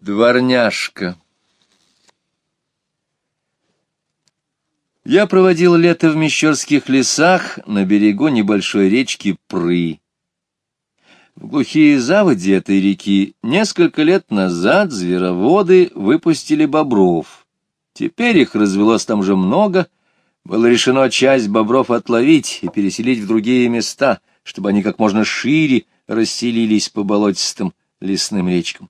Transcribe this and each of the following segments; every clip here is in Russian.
Дворняжка Я проводил лето в Мещерских лесах на берегу небольшой речки Пры. В глухие заводи этой реки несколько лет назад звероводы выпустили бобров. Теперь их развелось там же много. Было решено часть бобров отловить и переселить в другие места, чтобы они как можно шире расселились по болотистым лесным речкам.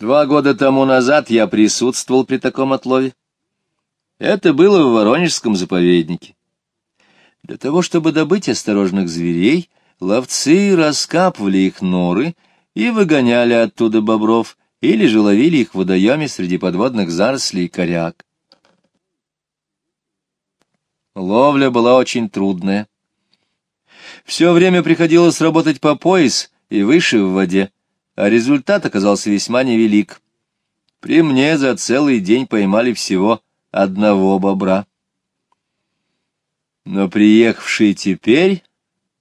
Два года тому назад я присутствовал при таком отлове. Это было в Воронежском заповеднике. Для того, чтобы добыть осторожных зверей, ловцы раскапывали их норы и выгоняли оттуда бобров, или же ловили их в водоеме среди подводных зарослей коряк. Ловля была очень трудная. Все время приходилось работать по пояс и выше в воде, а результат оказался весьма невелик. При мне за целый день поймали всего одного бобра. Но приехавшие теперь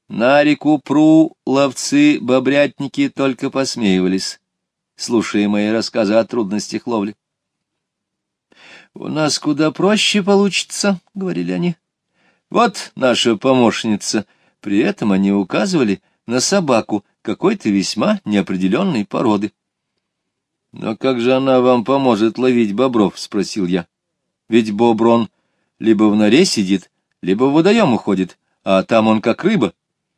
на реку Пру ловцы-бобрятники только посмеивались, слушая мои рассказы о трудностях ловли. «У нас куда проще получится», — говорили они. «Вот наша помощница». При этом они указывали на собаку, какой-то весьма неопределенной породы. — Но как же она вам поможет ловить бобров? — спросил я. — Ведь боброн либо в норе сидит, либо в водоем уходит, а там он как рыба.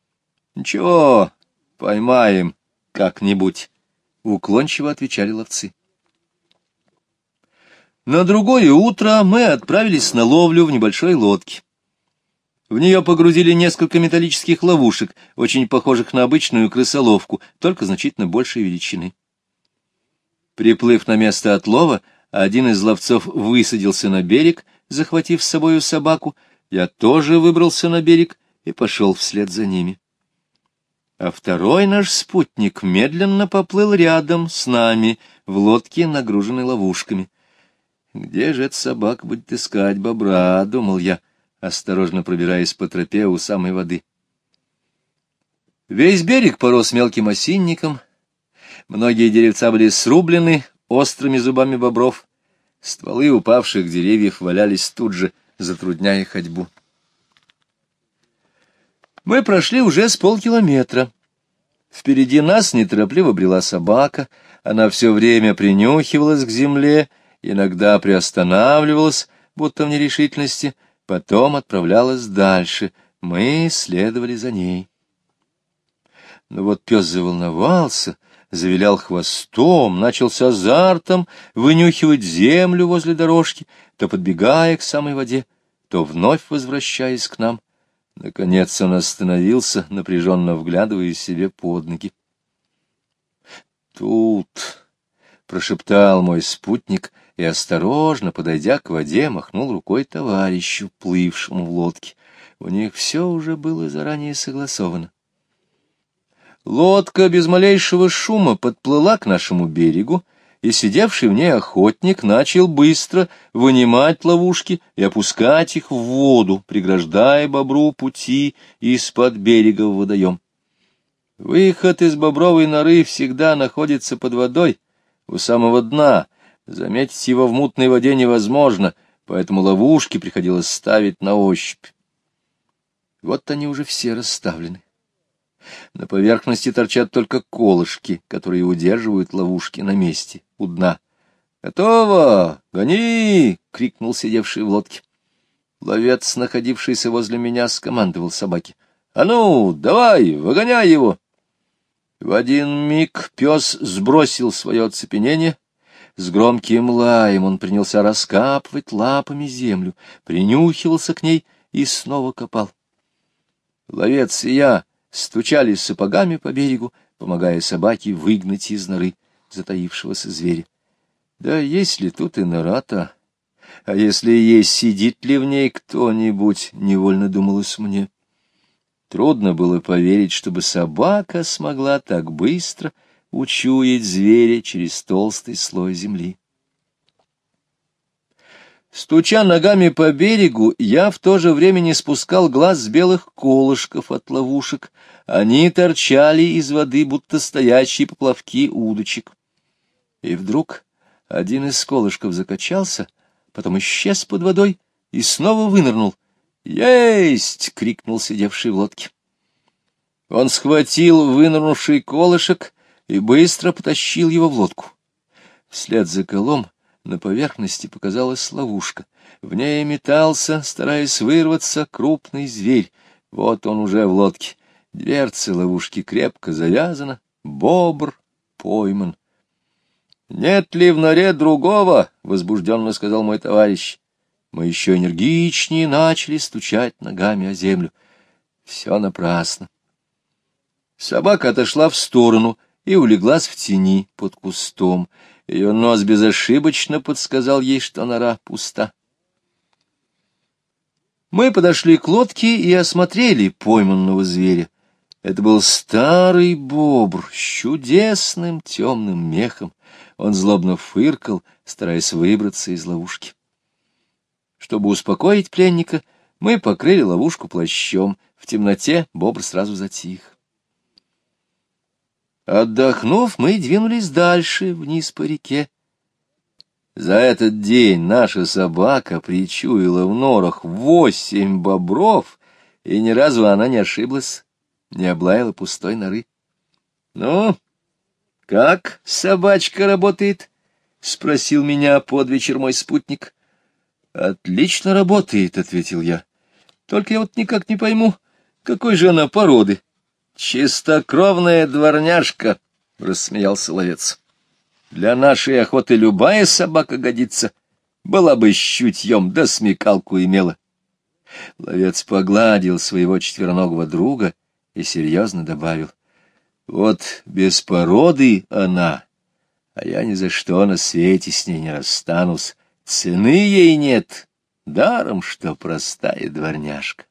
— Ничего, поймаем как-нибудь, — уклончиво отвечали ловцы. На другое утро мы отправились на ловлю в небольшой лодке. В нее погрузили несколько металлических ловушек, очень похожих на обычную крысоловку, только значительно большей величины. Приплыв на место отлова, один из ловцов высадился на берег, захватив с собою собаку. Я тоже выбрался на берег и пошел вслед за ними. А второй наш спутник медленно поплыл рядом с нами в лодке, нагруженной ловушками. «Где же эта собака будет искать бобра?» — думал я осторожно пробираясь по тропе у самой воды. Весь берег порос мелким осинником, многие деревца были срублены острыми зубами бобров, стволы упавших деревьев валялись тут же, затрудняя ходьбу. Мы прошли уже с полкилометра. Впереди нас неторопливо брела собака, она все время принюхивалась к земле, иногда приостанавливалась, будто в нерешительности, потом отправлялась дальше, мы следовали за ней. Но вот пес заволновался, завилял хвостом, начал с азартом вынюхивать землю возле дорожки, то подбегая к самой воде, то вновь возвращаясь к нам. Наконец он остановился, напряженно вглядывая себе под ноги. «Тут», — прошептал мой спутник, — и, осторожно, подойдя к воде, махнул рукой товарищу, плывшему в лодке. У них все уже было заранее согласовано. Лодка без малейшего шума подплыла к нашему берегу, и сидевший в ней охотник начал быстро вынимать ловушки и опускать их в воду, преграждая бобру пути из-под берега в водоем. Выход из бобровой норы всегда находится под водой, у самого дна, Заметить его в мутной воде невозможно, поэтому ловушки приходилось ставить на ощупь. Вот они уже все расставлены. На поверхности торчат только колышки, которые удерживают ловушки на месте, у дна. «Готово! Гони!» — крикнул сидевший в лодке. Ловец, находившийся возле меня, скомандовал собаке. «А ну, давай, выгоняй его!» В один миг пес сбросил свое оцепенение с громким лаем он принялся раскапывать лапами землю, принюхивался к ней и снова копал. Ловец и я стучали сапогами по берегу, помогая собаке выгнать из норы затаившегося зверя. Да есть ли тут и нора-то? А если есть, сидит ли в ней кто-нибудь, невольно думалось мне. Трудно было поверить, чтобы собака смогла так быстро учуять зверя через толстый слой земли. Стуча ногами по берегу, я в то же время не спускал глаз с белых колышков от ловушек. Они торчали из воды, будто стоящие поплавки удочек. И вдруг один из колышков закачался, потом исчез под водой и снова вынырнул. «Есть!» — крикнул сидевший в лодке. Он схватил вынырнувший колышек и быстро потащил его в лодку. Вслед за колом на поверхности показалась ловушка. В ней метался, стараясь вырваться, крупный зверь. Вот он уже в лодке. Дверца ловушки крепко завязана. Бобр пойман. — Нет ли в норе другого? — возбужденно сказал мой товарищ. Мы еще энергичнее начали стучать ногами о землю. Все напрасно. Собака отошла в сторону и улеглась в тени под кустом. Ее нос безошибочно подсказал ей, что нора пуста. Мы подошли к лодке и осмотрели пойманного зверя. Это был старый бобр с чудесным темным мехом. Он злобно фыркал, стараясь выбраться из ловушки. Чтобы успокоить пленника, мы покрыли ловушку плащом. В темноте бобр сразу затих. Отдохнув, мы двинулись дальше, вниз по реке. За этот день наша собака причуяла в норах восемь бобров, и ни разу она не ошиблась, не облаяла пустой норы. — Ну, как собачка работает? — спросил меня под вечер мой спутник. — Отлично работает, — ответил я. — Только я вот никак не пойму, какой же она породы. Чистокровная дворняжка, — рассмеялся ловец. Для нашей охоты любая собака годится. Была бы с чутьем, да смекалку имела. Ловец погладил своего четвероногого друга и серьезно добавил. Вот без породы она, а я ни за что на свете с ней не расстанусь. Цены ей нет, даром, что простая дворняжка.